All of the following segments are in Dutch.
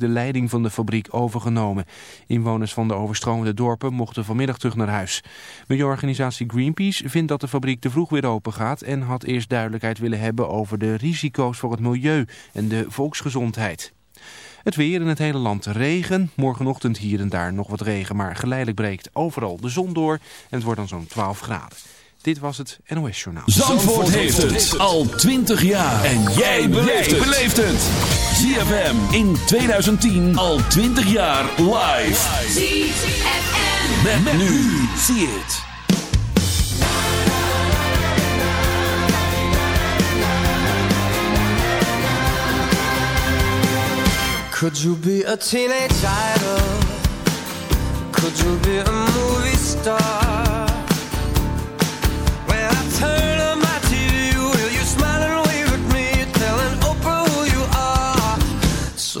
de leiding van de fabriek overgenomen. Inwoners van de overstromende dorpen mochten vanmiddag terug naar huis. Milieuorganisatie Greenpeace vindt dat de fabriek te vroeg weer open gaat... en had eerst duidelijkheid willen hebben over de risico's voor het milieu en de volksgezondheid. Het weer in het hele land regen. Morgenochtend hier en daar nog wat regen, maar geleidelijk breekt overal de zon door. En het wordt dan zo'n 12 graden. Dit was het NOS Journaal. Zandvoort, heeft het al 20 jaar. En jij beleeft het. ZFM in 2010 al 20 jaar live. ZFM. Met, met nu. Zie het. Could you be a teenage idol? Could you be a movie star?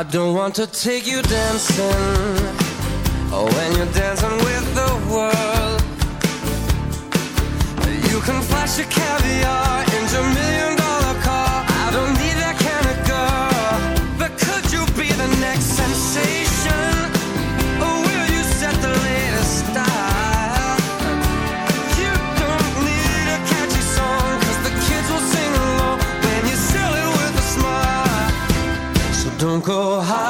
I don't want to take you dancing oh, when you're dancing with the world. You can flash your caviar in Jamaica. go high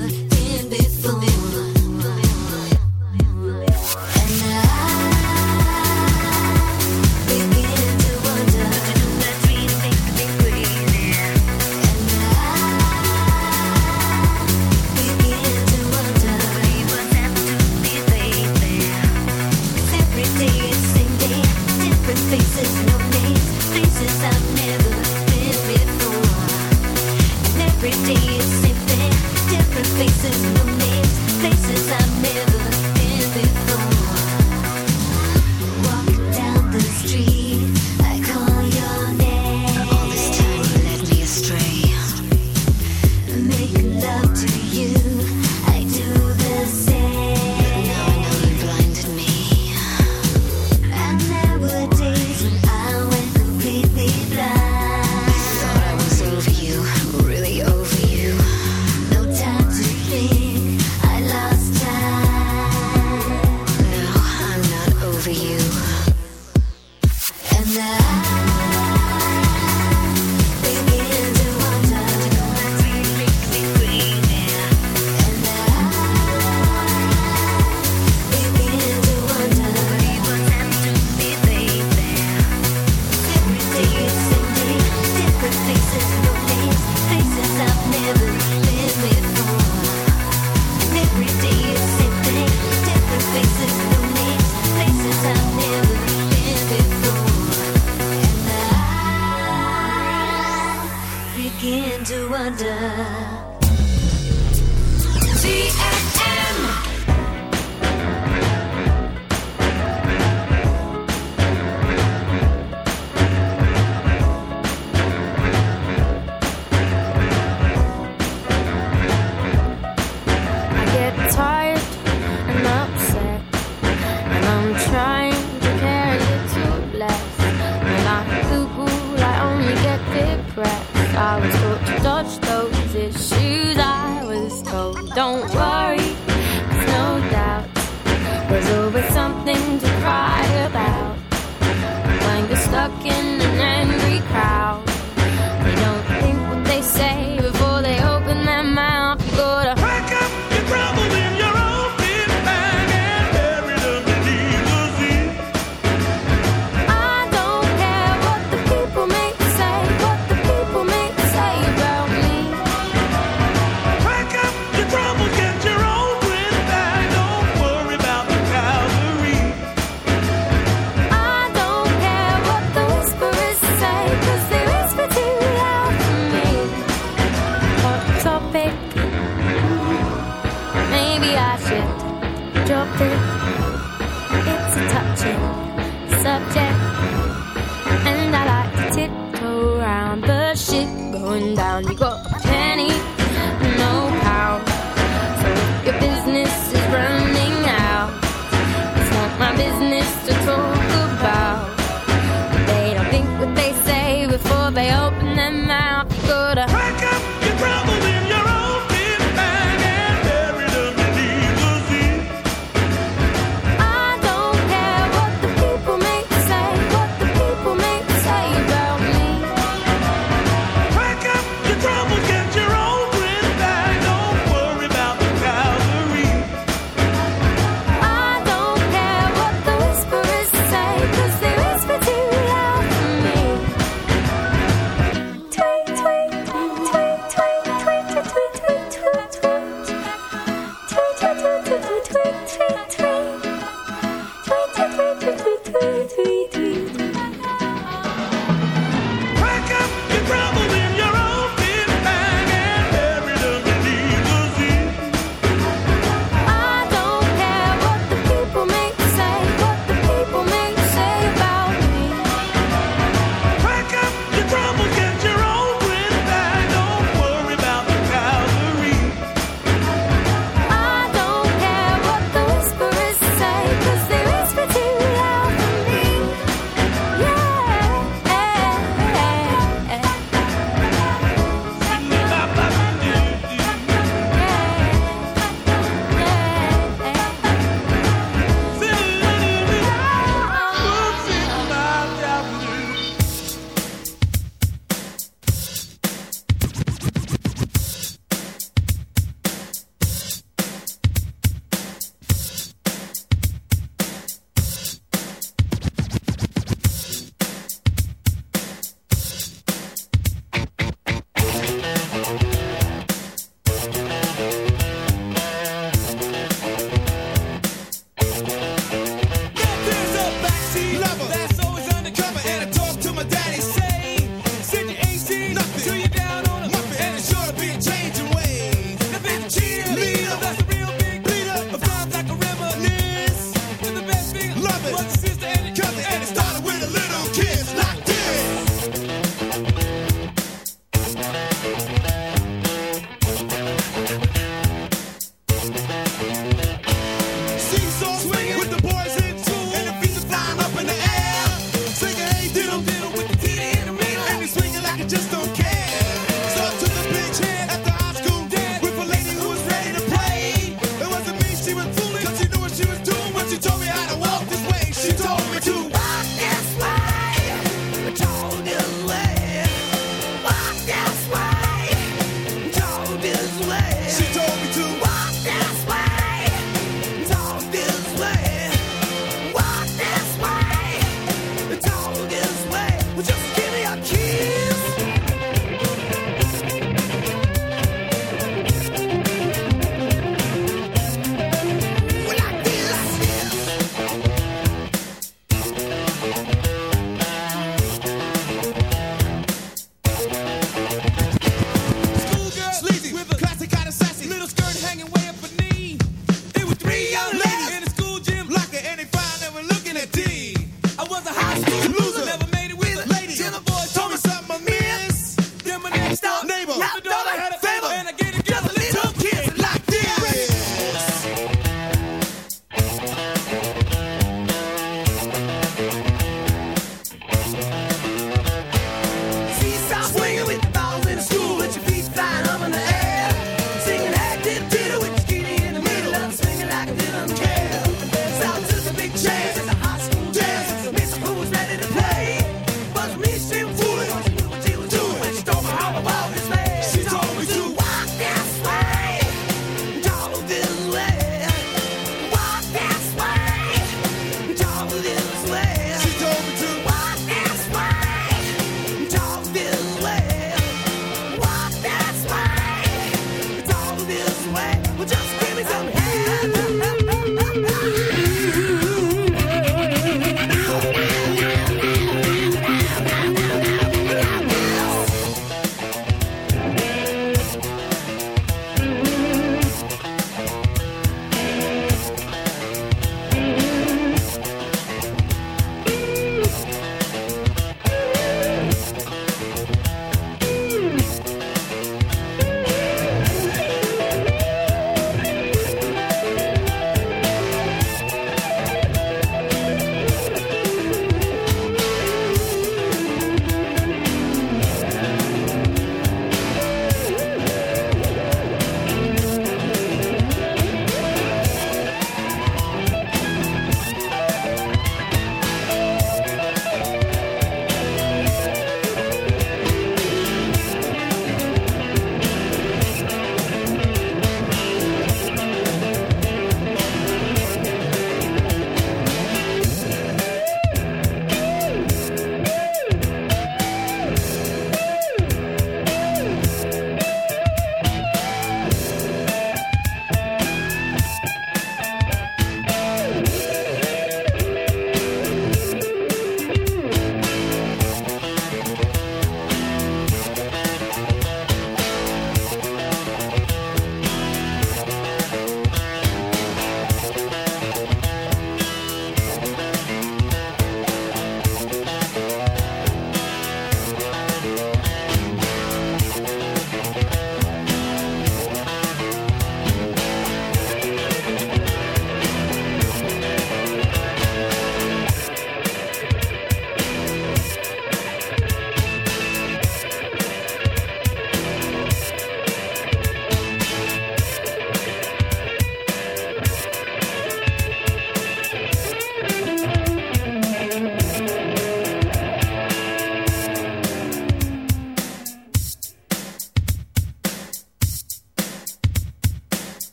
going down. You got a penny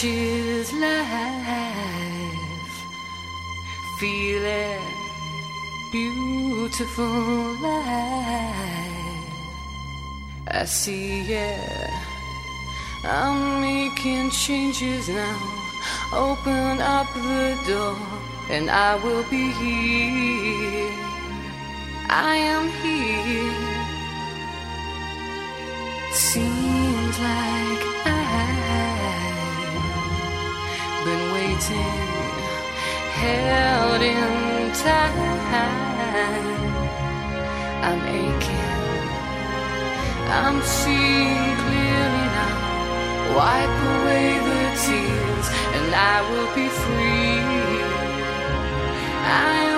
choose life, feeling beautiful life. I see, yeah, I'm making changes now. Open up the door, and I will be here. I am here out in time. I'm aching. I'm seeing clearly now. Wipe away the tears, and I will be free. I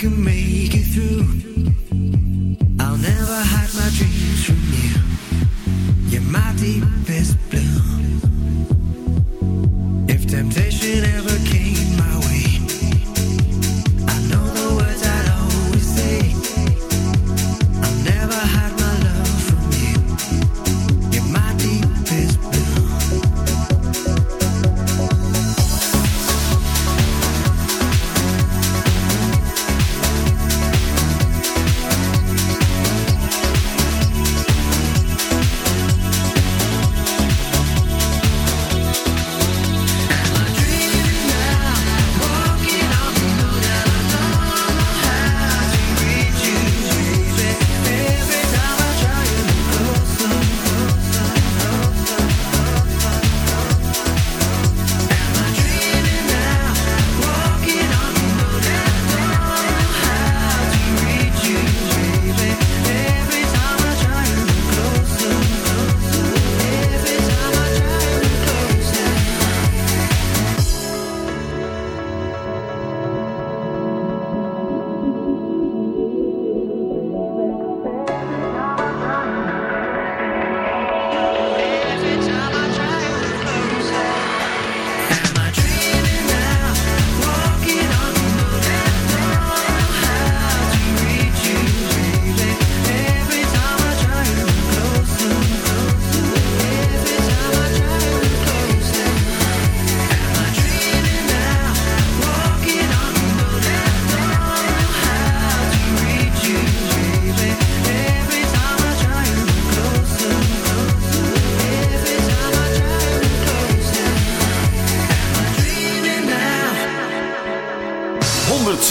can make it through. I'll never hide my dreams from you. You're my deepest blue. If temptation ever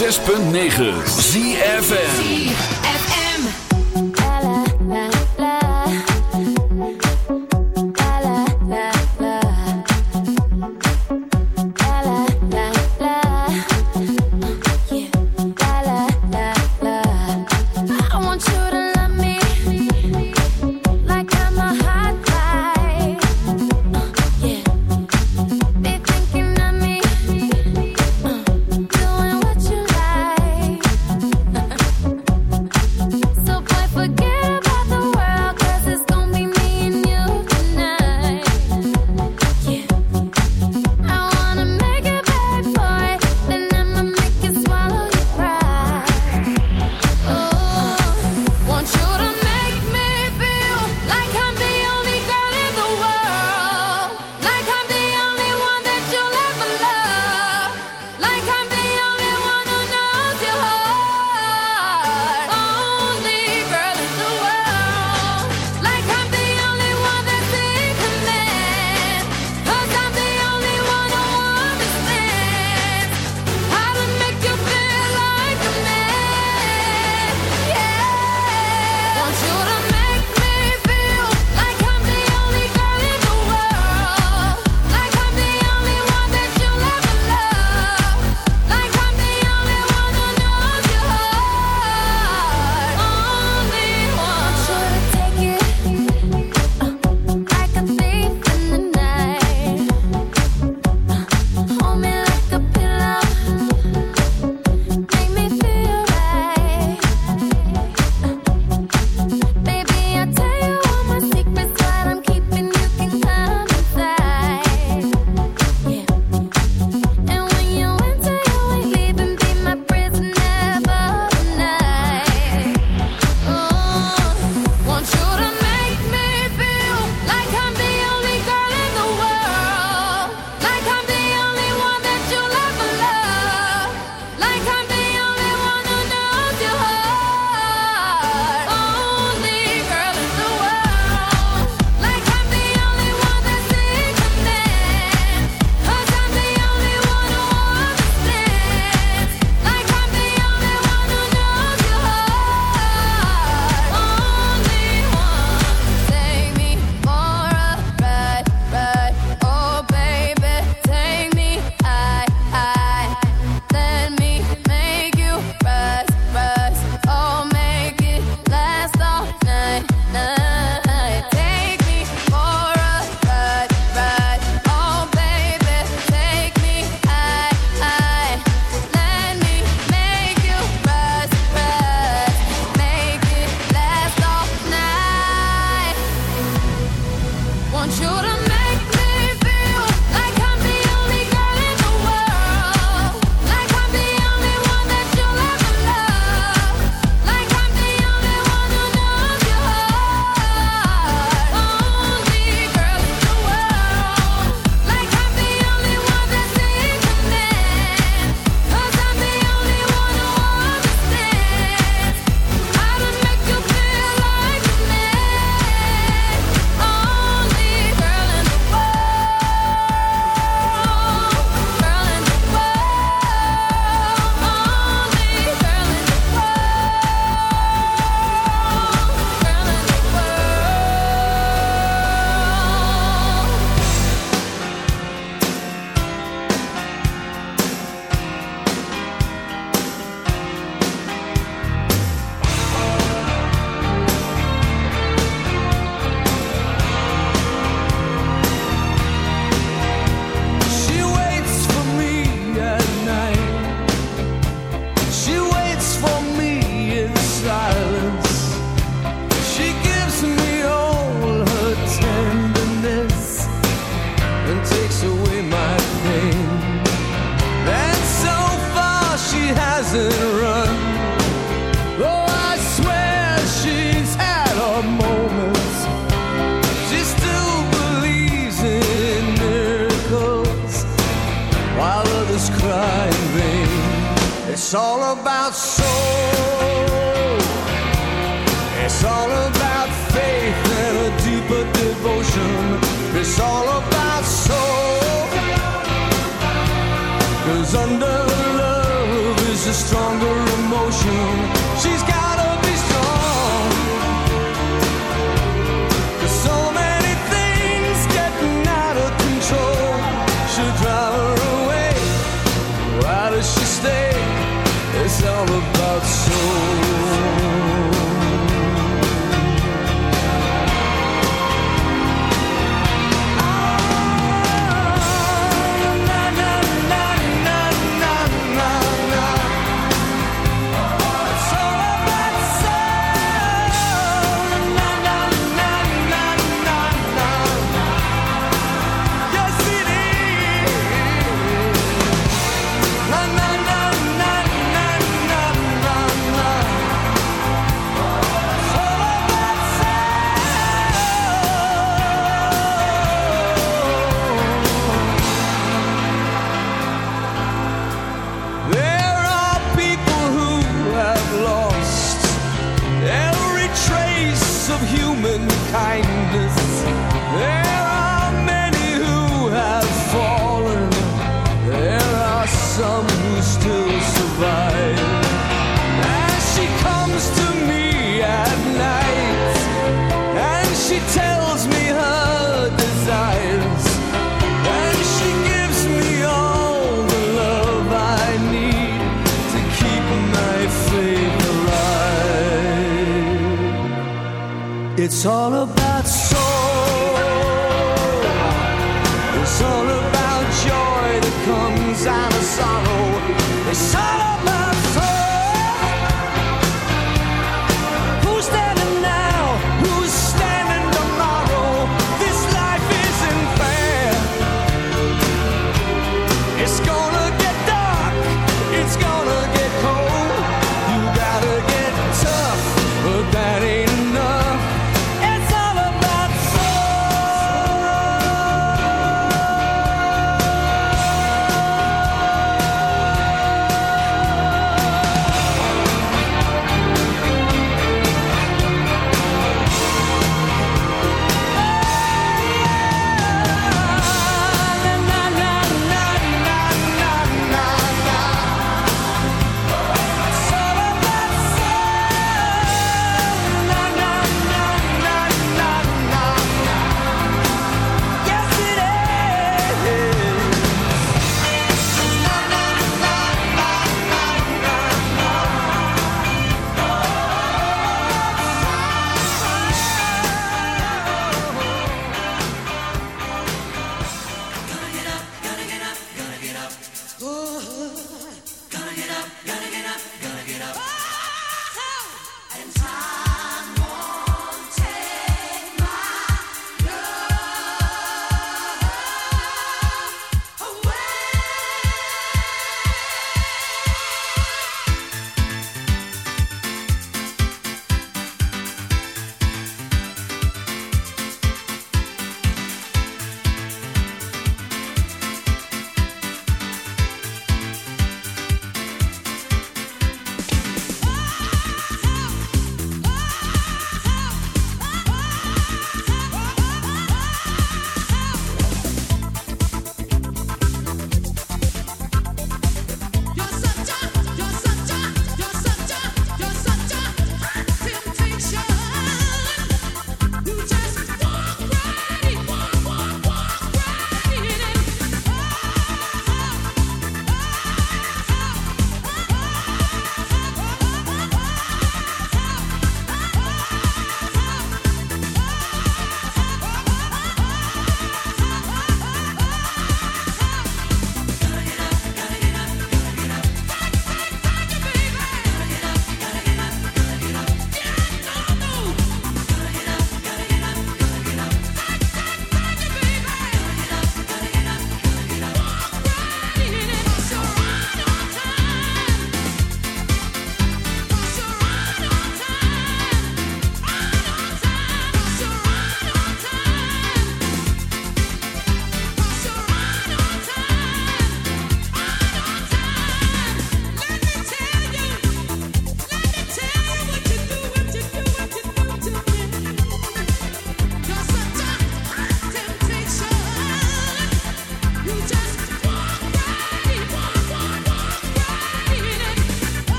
106.9 ZFN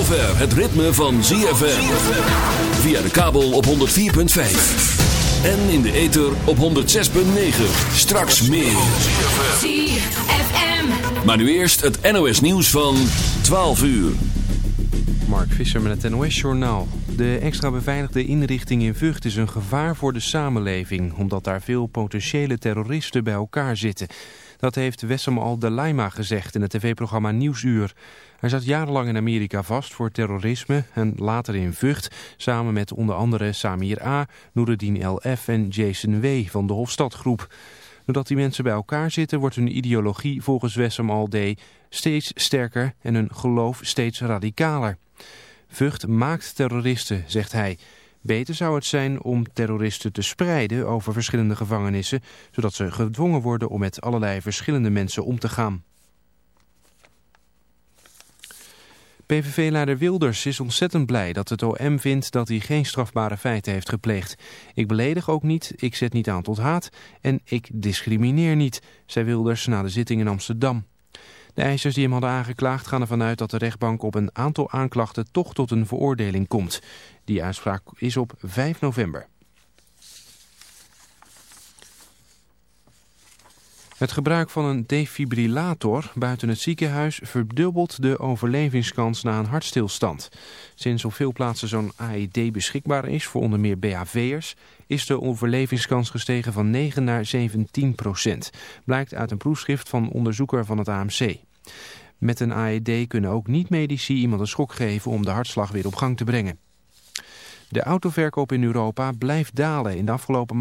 het ritme van ZFM. Via de kabel op 104.5. En in de ether op 106.9. Straks meer. ZFM. Maar nu eerst het NOS nieuws van 12 uur. Mark Visser met het NOS-journaal. De extra beveiligde inrichting in Vught is een gevaar voor de samenleving... omdat daar veel potentiële terroristen bij elkaar zitten. Dat heeft Wessam al-Dalaima gezegd in het tv-programma Nieuwsuur. Hij zat jarenlang in Amerika vast voor terrorisme... en later in Vught, samen met onder andere Samir A., Noureddin L.F. en Jason W. van de Hofstadgroep. Doordat die mensen bij elkaar zitten, wordt hun ideologie volgens Wessam al-D steeds sterker... en hun geloof steeds radicaler. Vught maakt terroristen, zegt hij. Beter zou het zijn om terroristen te spreiden over verschillende gevangenissen, zodat ze gedwongen worden om met allerlei verschillende mensen om te gaan. PVV-leider Wilders is ontzettend blij dat het OM vindt dat hij geen strafbare feiten heeft gepleegd. Ik beledig ook niet, ik zet niet aan tot haat en ik discrimineer niet, zei Wilders na de zitting in Amsterdam. De eisers die hem hadden aangeklaagd gaan ervan uit dat de rechtbank op een aantal aanklachten toch tot een veroordeling komt. Die uitspraak is op 5 november. Het gebruik van een defibrillator buiten het ziekenhuis verdubbelt de overlevingskans na een hartstilstand. Sinds op veel plaatsen zo'n AED beschikbaar is voor onder meer BHV'ers, is de overlevingskans gestegen van 9 naar 17 procent. Blijkt uit een proefschrift van onderzoeker van het AMC. Met een AED kunnen ook niet-medici iemand een schok geven om de hartslag weer op gang te brengen. De autoverkoop in Europa blijft dalen. In de afgelopen